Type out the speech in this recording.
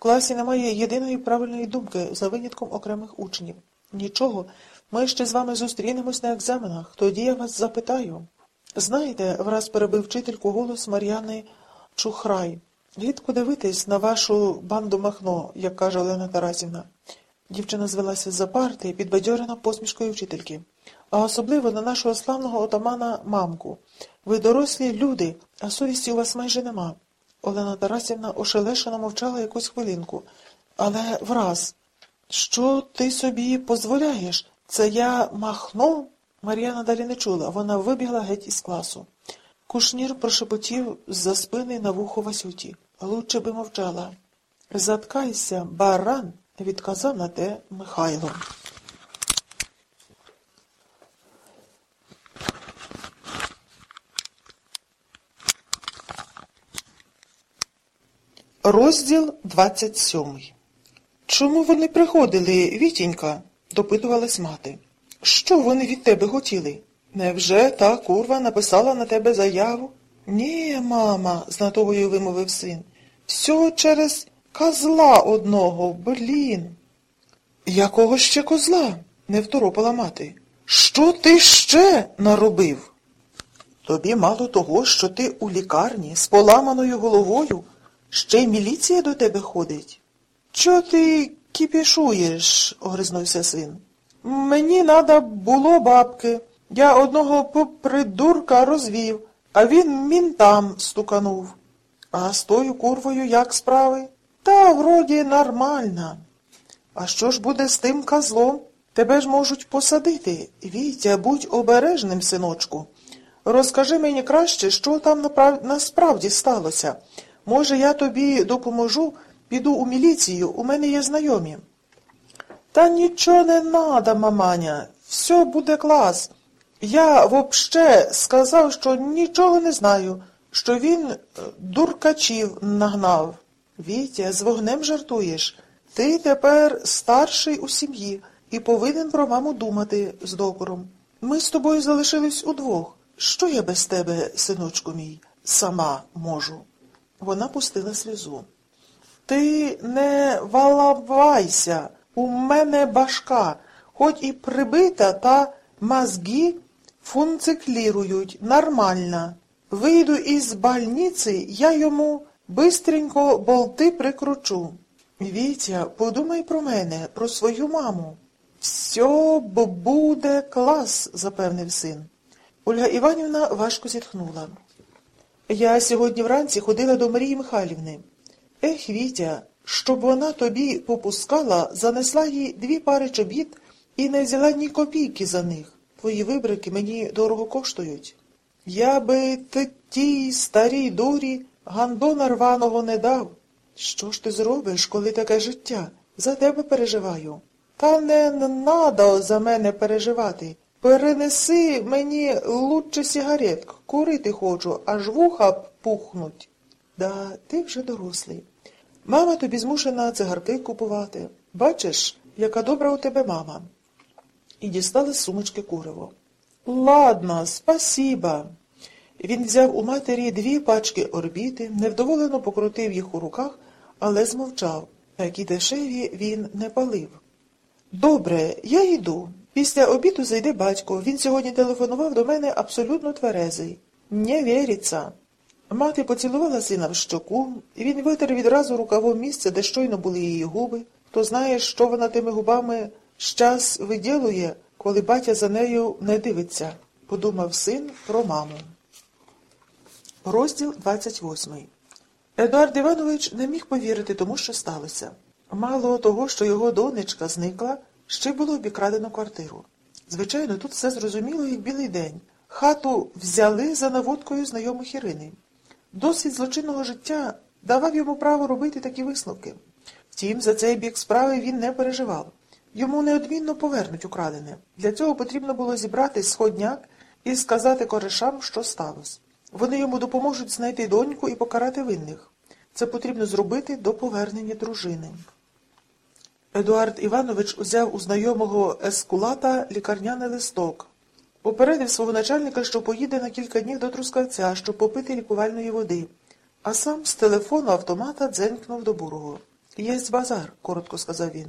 класі немає єдиної правильної думки, за винятком окремих учнів. Нічого, ми ще з вами зустрінемось на екзаменах, тоді я вас запитаю. Знаєте, враз перебив вчительку голос Мар'яни Чухрай. Гідко дивитись на вашу банду Махно, як каже Олена Тарасівна. Дівчина звелася з-за парти, підбадьорена посмішкою вчительки. А особливо на нашого славного отамана мамку. Ви дорослі люди, а совісті у вас майже нема. Олена Тарасівна ошелешено мовчала якусь хвилинку. Але враз, що ти собі дозволяєш? Це я махно? Мар'яна далі не чула. Вона вибігла геть із класу. Кушнір прошепотів з-за спини на вухо Васюті. Лучше би мовчала. Заткайся, баран, відказав на те Михайло. Розділ 27 Чому вони приходили, Вітінька? допитувалась мати. Що вони від тебе хотіли? Невже та курва написала на тебе заяву? Ні, мама, з натовою вимовив син. Всього через козла одного, блін. Якого ще козла? не второпала мати. Що ти ще наробив? Тобі мало того, що ти у лікарні з поламаною головою, ще й міліція до тебе ходить. Чо ти кіпішуєш? огризнувся син. Мені надо було бабки. Я одного придурка розвів, а він мінтам стуканув. А з тою курвою як справи? Та вроді нормальна. А що ж буде з тим козлом? Тебе ж можуть посадити. Вітя, будь обережним, синочку. Розкажи мені краще, що там насправді сталося. Може, я тобі допоможу, піду у міліцію, у мене є знайомі. Та нічого не надо, маманя, все буде клас. Я вообще сказав, що нічого не знаю, що він е, дуркачів нагнав. Вітя, з вогнем жартуєш. Ти тепер старший у сім'ї і повинен про маму думати з докором. Ми з тобою залишились удвох. Що я без тебе, синочку мій, сама можу? Вона пустила сльозу. Ти не валавайся, у мене башка, хоч і прибита, та мозги функціклірують нормально. Вийду із больниці, я йому бистренько болти прикручу. Вітя, подумай про мене, про свою маму. Все буде клас, запевнив син. Ольга Іванівна важко зітхнула. Я сьогодні вранці ходила до Марії Михайлівни. Ех, Вітя, щоб вона тобі попускала, занесла їй дві пари чобіт і не взяла ні копійки за них. Твої вибрики мені дорого коштують. Я би тій старій дурі гандона рваного не дав. Що ж ти зробиш, коли таке життя? За тебе переживаю. Та не надо за мене переживати. Перенеси мені лучше сигаретк. Курити хочу, аж вуха пухнуть. Да, ти вже дорослий. Мама тобі змушена цигарки купувати. Бачиш, яка добра у тебе мама. І дістали з сумочки куриво. Ладно, спасіба. Він взяв у матері дві пачки орбіти, невдоволено покрутив їх у руках, але змовчав. Такі дешеві він не палив. Добре, я йду. Після обіду зайде батько. Він сьогодні телефонував до мене абсолютно тверезий. Не віриться. Мати поцілувала сина в щоку, і він витер відразу рукавом місце, де щойно були її губи. Хто знає, що вона тими губами щас виділує, коли батя за нею не дивиться, подумав син про маму. Розділ 28 Едуард Іванович не міг повірити тому, що сталося. Мало того, що його донечка зникла, ще було обікрадено квартиру. Звичайно, тут все зрозуміло, як білий день. Хату взяли за наводкою знайомих Ірини. Досвід злочинного життя давав йому право робити такі висновки. Втім, за цей бік справи він не переживав. Йому неодмінно повернуть украдене. Для цього потрібно було зібрати сходняк і сказати коришам, що сталося. Вони йому допоможуть знайти доньку і покарати винних. Це потрібно зробити до повернення дружини. Едуард Іванович узяв у знайомого ескулата лікарняний листок. Попередив свого начальника, що поїде на кілька днів до Трускавця, щоб попити лікувальної води, а сам з телефону автомата дзенькнув до бурого. Єсть базар, коротко сказав він.